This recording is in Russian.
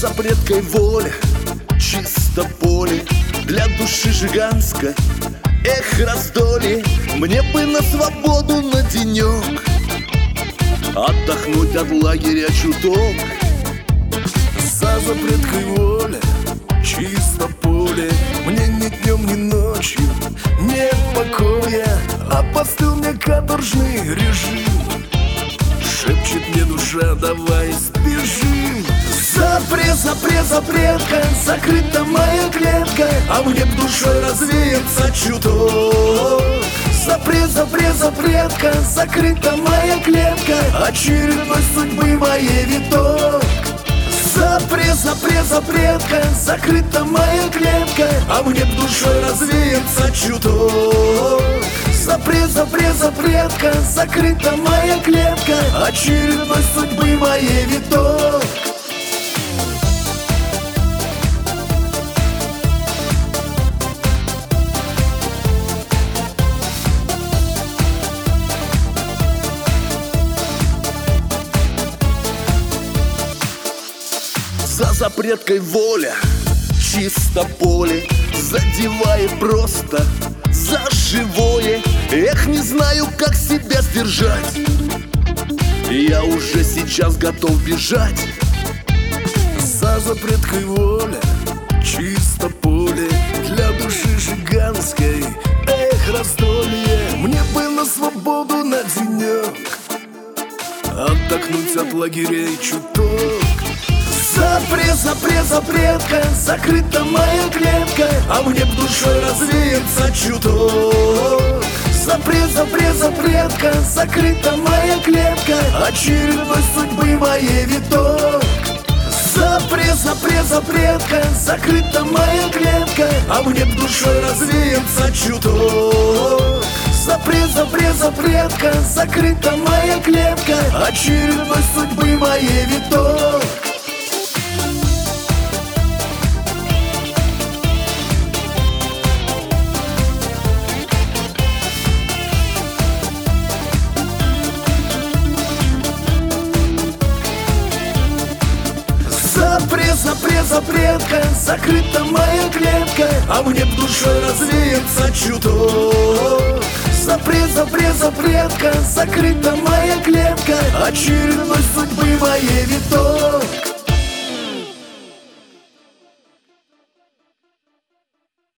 запреткой воля Чисто поле для души жиганской Эх, раздолье, мне бы на свободу на денек Отдохнуть от лагеря чуток. За запреткой воля, чисто поле. Мне ни днем, ни ночью нет покоя. Опостыл мне каторжный режим. Шепчет мне душа, давай сбежим Запрет, запрет, запретка, закрыта моя клетка А мне б душой развеяться чуток Запрет, запрет, запретка, закрыта моя клетка Очередной судьбы моей виток. Запрет, запрет, запретка, закрыта моя клетка А мне б душой развеяться чуток Запрет, запрет, запретка, закрыта моя клетка Очередной судьбы моей виток За запреткой воля, чисто поле Задевает просто за живое. Эх, не знаю, как себя сдержать. Я уже сейчас готов бежать. За запреткой воля, чисто поле. Для души жиганской, эх, раздолье. Мне бы на свободу на денек Отдохнуть от лагерей чуток Запрет, запрет, запретка, закрыта моя клетка А мне б душой развеяться чуток. Запрет, запрет, запретка, закрыта моя клетка Очередной судьбы моей виток. Запрет, запрет, запретка, закрыта моя клетка А мне б душой развеяться чуток. Запрет, запрет, запретка, закрыта моя клетка Очередной судьбы моей виток Запрет, запрет, запретка, закрыта моя клетка А мне б душой развеяться чуток. Запрет, запрет, запретка, закрыта моя клетка Очередной судьбы моей виток